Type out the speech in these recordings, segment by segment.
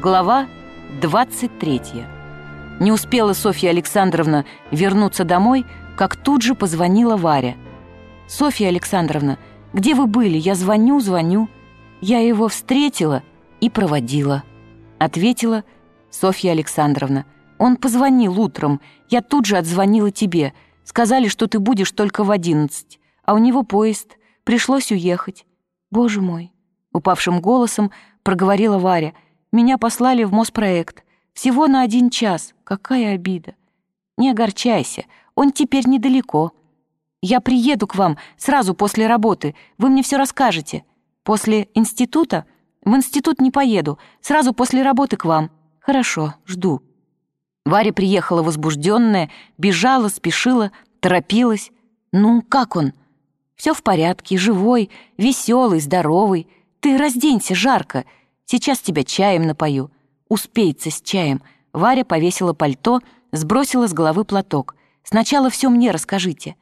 Глава 23. Не успела Софья Александровна вернуться домой, как тут же позвонила Варя. «Софья Александровна, где вы были? Я звоню, звоню. Я его встретила и проводила», — ответила Софья Александровна. «Он позвонил утром. Я тут же отзвонила тебе. Сказали, что ты будешь только в одиннадцать, а у него поезд. Пришлось уехать. Боже мой!» Упавшим голосом проговорила Варя — меня послали в Моспроект. Всего на один час. Какая обида. Не огорчайся, он теперь недалеко. Я приеду к вам сразу после работы. Вы мне все расскажете. После института? В институт не поеду. Сразу после работы к вам. Хорошо, жду. Варя приехала возбужденная, бежала, спешила, торопилась. Ну, как он? Все в порядке, живой, веселый, здоровый. Ты разденься, жарко. Сейчас тебя чаем напою. Успеется с чаем. Варя повесила пальто, сбросила с головы платок. Сначала все мне расскажите.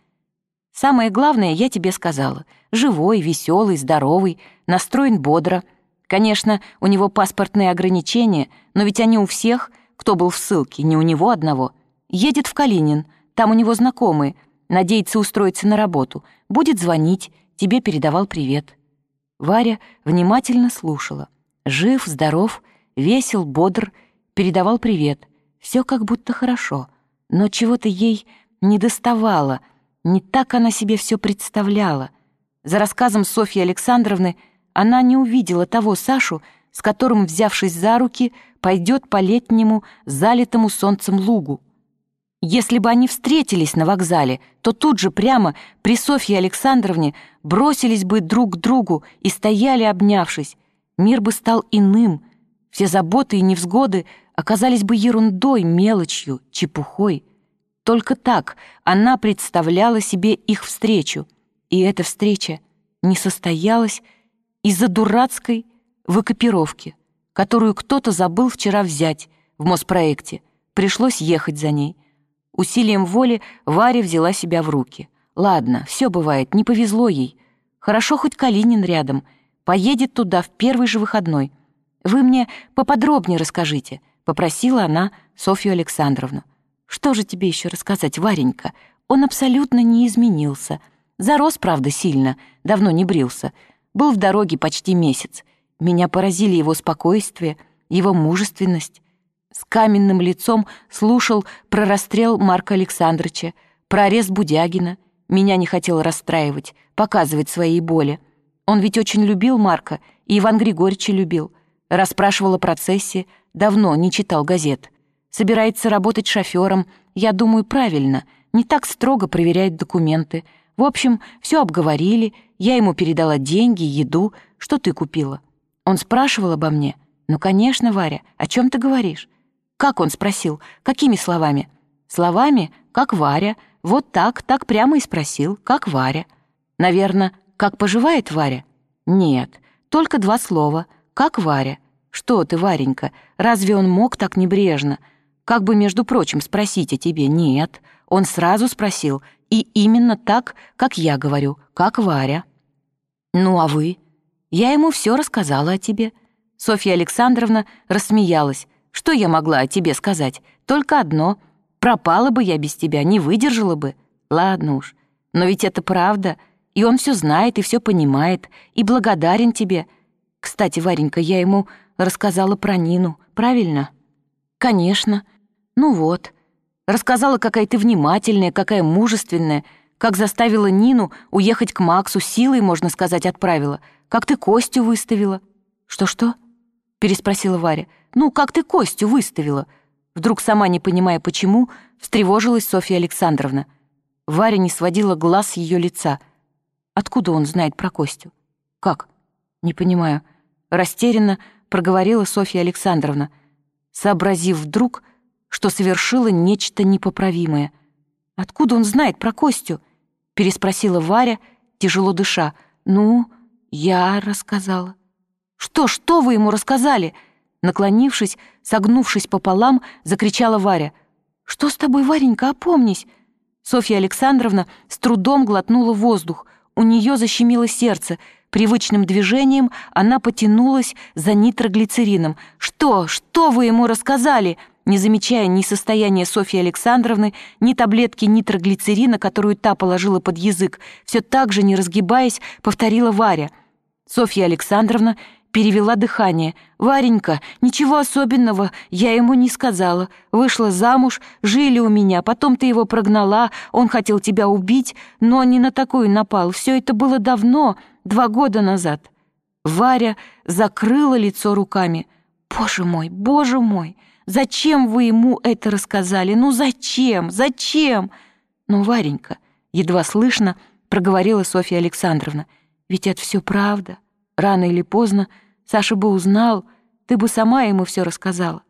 Самое главное я тебе сказала. Живой, веселый, здоровый, настроен бодро. Конечно, у него паспортные ограничения, но ведь они у всех, кто был в ссылке, не у него одного. Едет в Калинин, там у него знакомые, надеется устроиться на работу. Будет звонить, тебе передавал привет. Варя внимательно слушала. Жив, здоров, весел, бодр, передавал привет. Все как будто хорошо, но чего-то ей не доставало, не так она себе все представляла. За рассказом Софьи Александровны она не увидела того Сашу, с которым, взявшись за руки, пойдет по летнему, залитому солнцем лугу. Если бы они встретились на вокзале, то тут же прямо при Софье Александровне бросились бы друг к другу и стояли, обнявшись, мир бы стал иным, все заботы и невзгоды оказались бы ерундой, мелочью, чепухой. Только так она представляла себе их встречу, и эта встреча не состоялась из-за дурацкой выкопировки, которую кто-то забыл вчера взять в Моспроекте. Пришлось ехать за ней. Усилием воли Варя взяла себя в руки. Ладно, все бывает, не повезло ей. Хорошо хоть Калинин рядом — Поедет туда в первый же выходной. Вы мне поподробнее расскажите», — попросила она Софью Александровну. «Что же тебе еще рассказать, Варенька? Он абсолютно не изменился. Зарос, правда, сильно, давно не брился. Был в дороге почти месяц. Меня поразили его спокойствие, его мужественность. С каменным лицом слушал про расстрел Марка Александровича, про арест Будягина. Меня не хотел расстраивать, показывать свои боли. Он ведь очень любил Марка, и Иван Григорьевича любил. Расспрашивал о процессе, давно не читал газет. Собирается работать шофером, я думаю, правильно, не так строго проверяет документы. В общем, все обговорили, я ему передала деньги, еду, что ты купила. Он спрашивал обо мне. «Ну, конечно, Варя, о чем ты говоришь?» «Как он спросил? Какими словами?» «Словами, как Варя. Вот так, так прямо и спросил, как Варя. Наверное, как поживает Варя? Нет, только два слова. Как Варя? Что ты, Варенька, разве он мог так небрежно? Как бы, между прочим, спросить о тебе? Нет. Он сразу спросил, и именно так, как я говорю, как Варя. Ну, а вы? Я ему все рассказала о тебе. Софья Александровна рассмеялась. Что я могла о тебе сказать? Только одно. Пропала бы я без тебя, не выдержала бы. Ладно уж. Но ведь это правда — и он все знает и все понимает, и благодарен тебе. Кстати, Варенька, я ему рассказала про Нину, правильно? Конечно. Ну вот. Рассказала, какая ты внимательная, какая мужественная, как заставила Нину уехать к Максу, силой, можно сказать, отправила, как ты Костю выставила. Что-что? Переспросила Варя. Ну, как ты Костю выставила? Вдруг, сама не понимая почему, встревожилась Софья Александровна. Варя не сводила глаз с ее лица — Откуда он знает про Костю? Как? Не понимаю. Растерянно проговорила Софья Александровна, сообразив вдруг, что совершила нечто непоправимое. Откуда он знает про Костю? Переспросила Варя, тяжело дыша. Ну, я рассказала. Что, что вы ему рассказали? Наклонившись, согнувшись пополам, закричала Варя. «Что с тобой, Варенька, опомнись!» Софья Александровна с трудом глотнула воздух — у нее защемило сердце, Привычным движением она потянулась за нитроглицерином. «Что? Что вы ему рассказали?» Не замечая ни состояния Софьи Александровны, ни таблетки нитроглицерина, которую та положила под язык, все так же, не разгибаясь, повторила Варя. Софья Александровна перевела дыхание. «Варенька, ничего особенного, я ему не сказала. Вышла замуж, жили у меня, потом ты его прогнала, он хотел тебя убить, но не на такую напал. Все это было давно, два года назад». Варя закрыла лицо руками. «Боже мой, боже мой, зачем вы ему это рассказали? Ну зачем, зачем?» «Ну, Варенька», — едва слышно, проговорила Софья Александровна, «ведь это все правда. Рано или поздно Саша бы узнал, ты бы сама ему все рассказала.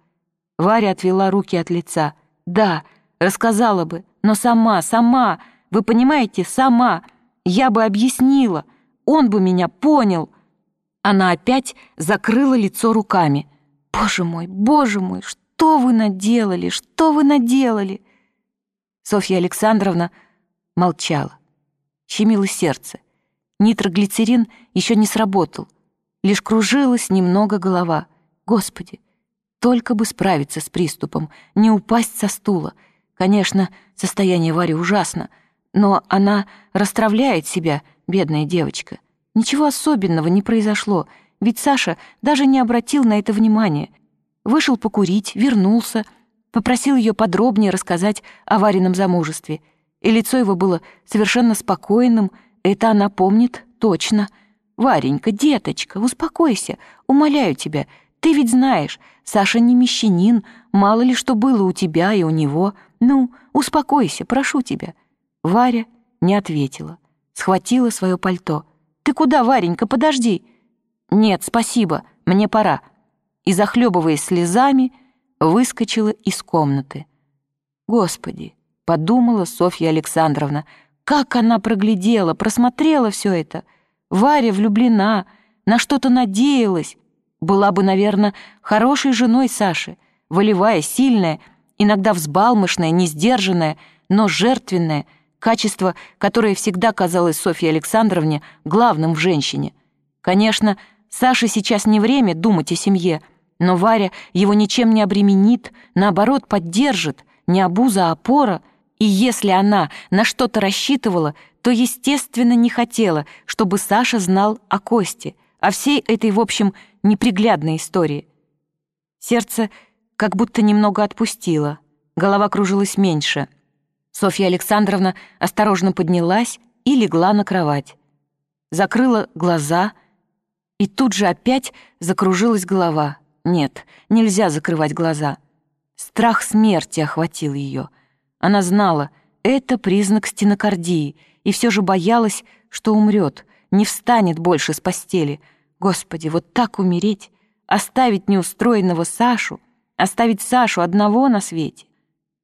Варя отвела руки от лица. Да, рассказала бы, но сама, сама, вы понимаете, сама. Я бы объяснила, он бы меня понял. Она опять закрыла лицо руками. Боже мой, боже мой, что вы наделали, что вы наделали? Софья Александровна молчала. Щемило сердце. Нитроглицерин еще не сработал. Лишь кружилась немного голова. Господи, только бы справиться с приступом, не упасть со стула. Конечно, состояние Вари ужасно, но она расстравляет себя, бедная девочка. Ничего особенного не произошло, ведь Саша даже не обратил на это внимания. Вышел покурить, вернулся, попросил ее подробнее рассказать о Варином замужестве. И лицо его было совершенно спокойным, это она помнит точно — «Варенька, деточка, успокойся, умоляю тебя. Ты ведь знаешь, Саша не мещанин, мало ли что было у тебя и у него. Ну, успокойся, прошу тебя». Варя не ответила, схватила свое пальто. «Ты куда, Варенька, подожди?» «Нет, спасибо, мне пора». И, захлебываясь слезами, выскочила из комнаты. «Господи!» — подумала Софья Александровна. «Как она проглядела, просмотрела все это!» Варя влюблена, на что-то надеялась. Была бы, наверное, хорошей женой Саши, волевая, сильная, иногда взбалмошная, несдержанная, но жертвенная, качество, которое всегда казалось Софье Александровне главным в женщине. Конечно, Саше сейчас не время думать о семье, но Варя его ничем не обременит, наоборот, поддержит, не обуза, а опора — и если она на что-то рассчитывала, то, естественно, не хотела, чтобы Саша знал о Косте, о всей этой, в общем, неприглядной истории. Сердце как будто немного отпустило, голова кружилась меньше. Софья Александровна осторожно поднялась и легла на кровать. Закрыла глаза, и тут же опять закружилась голова. Нет, нельзя закрывать глаза. Страх смерти охватил ее — она знала, это признак стенокардии, и все же боялась, что умрет, не встанет больше с постели. Господи, вот так умереть, оставить неустроенного Сашу, оставить Сашу одного на свете.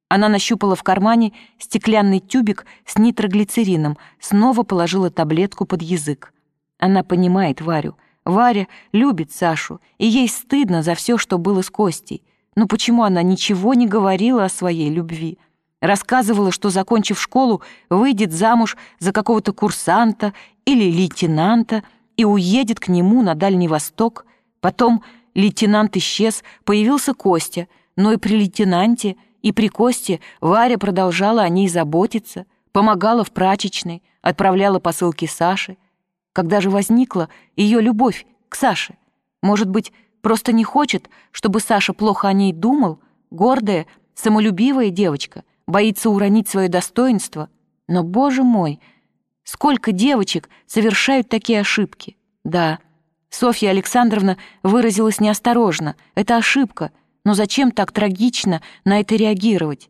Она нащупала в кармане стеклянный тюбик с нитроглицерином, снова положила таблетку под язык. Она понимает Варю. Варя любит Сашу, и ей стыдно за все, что было с Костей. Но почему она ничего не говорила о своей любви? Рассказывала, что, закончив школу, выйдет замуж за какого-то курсанта или лейтенанта и уедет к нему на Дальний Восток. Потом лейтенант исчез, появился Костя, но и при лейтенанте, и при Косте Варя продолжала о ней заботиться, помогала в прачечной, отправляла посылки Саше. Когда же возникла ее любовь к Саше? Может быть, просто не хочет, чтобы Саша плохо о ней думал? Гордая, самолюбивая девочка — боится уронить свое достоинство. Но, боже мой, сколько девочек совершают такие ошибки. Да, Софья Александровна выразилась неосторожно. Это ошибка, но зачем так трагично на это реагировать?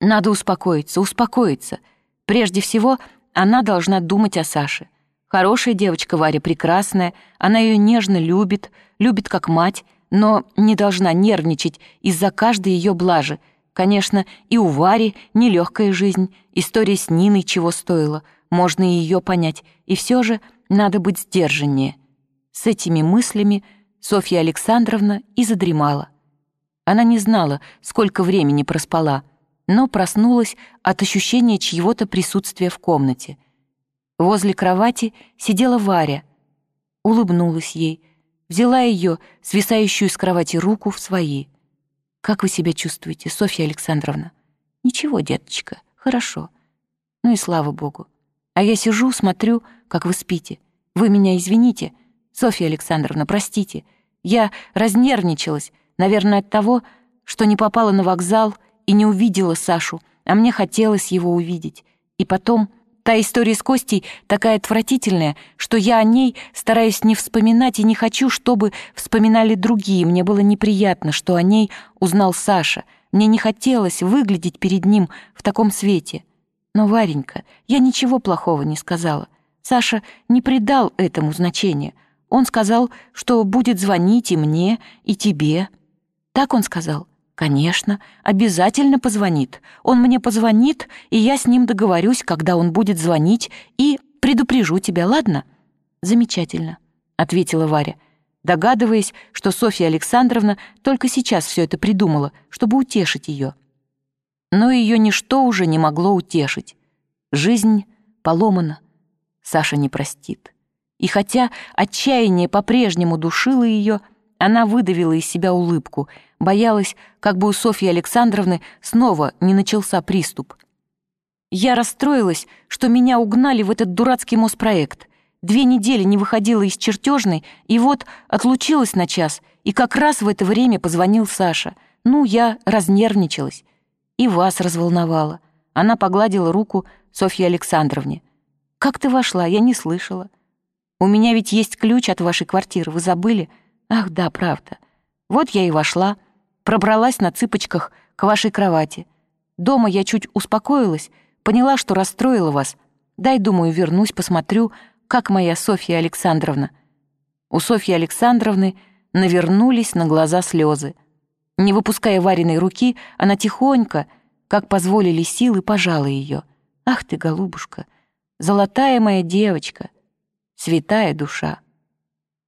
Надо успокоиться, успокоиться. Прежде всего, она должна думать о Саше. Хорошая девочка Варя, прекрасная, она ее нежно любит, любит как мать, но не должна нервничать из-за каждой ее блажи, Конечно, и у Вари нелегкая жизнь, история с Ниной чего стоила, можно ее понять, и все же надо быть сдержаннее. С этими мыслями Софья Александровна и задремала. Она не знала, сколько времени проспала, но проснулась от ощущения чьего-то присутствия в комнате. Возле кровати сидела Варя. улыбнулась ей, взяла ее, свисающую с кровати руку, в свои. «Как вы себя чувствуете, Софья Александровна?» «Ничего, деточка, хорошо. Ну и слава богу. А я сижу, смотрю, как вы спите. Вы меня извините, Софья Александровна, простите. Я разнервничалась, наверное, от того, что не попала на вокзал и не увидела Сашу, а мне хотелось его увидеть. И потом, та история с Костей такая отвратительная, что я о ней стараюсь не вспоминать и не хочу, чтобы вспоминали другие. Мне было неприятно, что о ней узнал Саша. Мне не хотелось выглядеть перед ним в таком свете. Но, Варенька, я ничего плохого не сказала. Саша не придал этому значения. Он сказал, что будет звонить и мне, и тебе. Так он сказал? Конечно, обязательно позвонит. Он мне позвонит, и я с ним договорюсь, когда он будет звонить, и предупрежу тебя, ладно? Замечательно, ответила Варя, догадываясь, что Софья Александровна только сейчас все это придумала, чтобы утешить ее но ее ничто уже не могло утешить. Жизнь поломана, Саша не простит. И хотя отчаяние по-прежнему душило ее, она выдавила из себя улыбку, боялась, как бы у Софьи Александровны снова не начался приступ. Я расстроилась, что меня угнали в этот дурацкий Моспроект. Две недели не выходила из чертежной, и вот отлучилась на час, и как раз в это время позвонил Саша. Ну, я разнервничалась и вас разволновала». Она погладила руку Софье Александровне. «Как ты вошла? Я не слышала. У меня ведь есть ключ от вашей квартиры, вы забыли? Ах, да, правда. Вот я и вошла, пробралась на цыпочках к вашей кровати. Дома я чуть успокоилась, поняла, что расстроила вас. Дай, думаю, вернусь, посмотрю, как моя Софья Александровна». У Софьи Александровны навернулись на глаза слезы. Не выпуская Вариной руки, она тихонько, как позволили силы, пожала ее. «Ах ты, голубушка, золотая моя девочка, святая душа!»